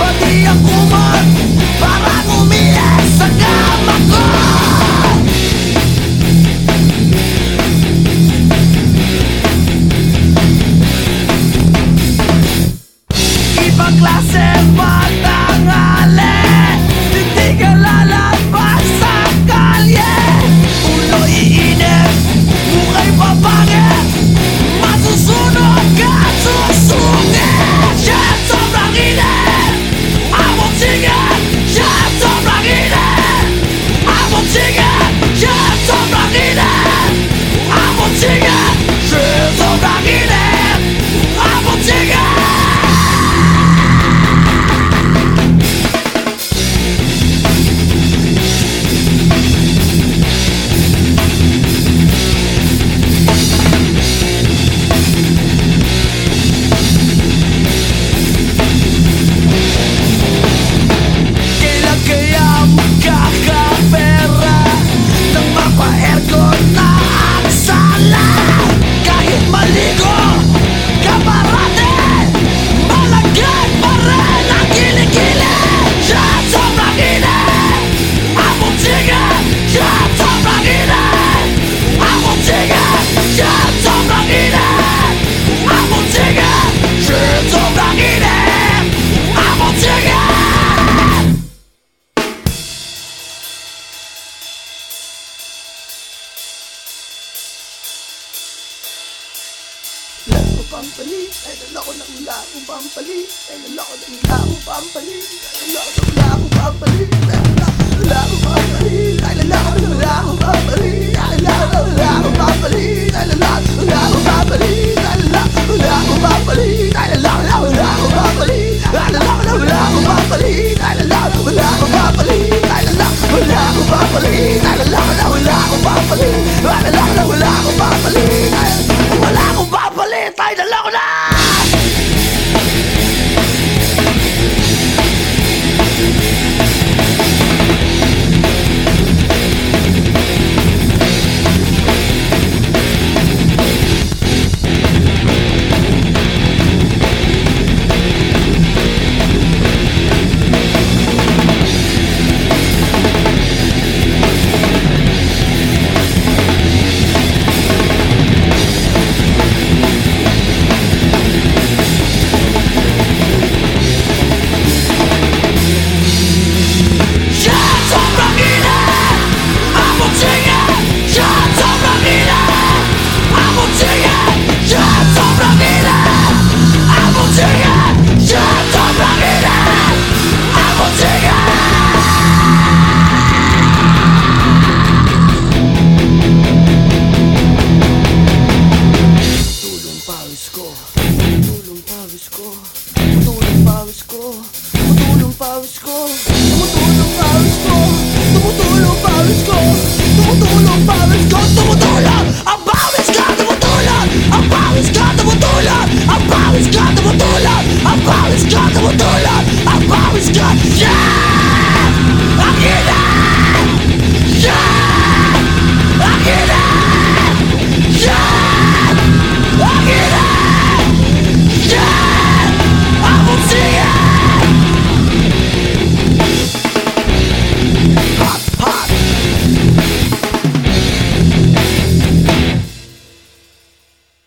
pati ako mag pampali Ay nalako na wala akong pampali Ay nalako na wala akong pampali Ay nalako na wala akong pampali Ay nalako na wala akong pampali Ay nalako na wala akong pampali Ay nalako na wala akong pampali Ay nalako na wala akong pampali Ay nalako na wala akong pampali Ay nalako na wala akong pampali Ay nalako na wala akong pampali Ay nalako na wala akong pampali Ay nalako na wala akong pampali Ay nalako na wala akong pampali Ay nalako na wala akong pampali Ay wala akong pampali ไ着老ต่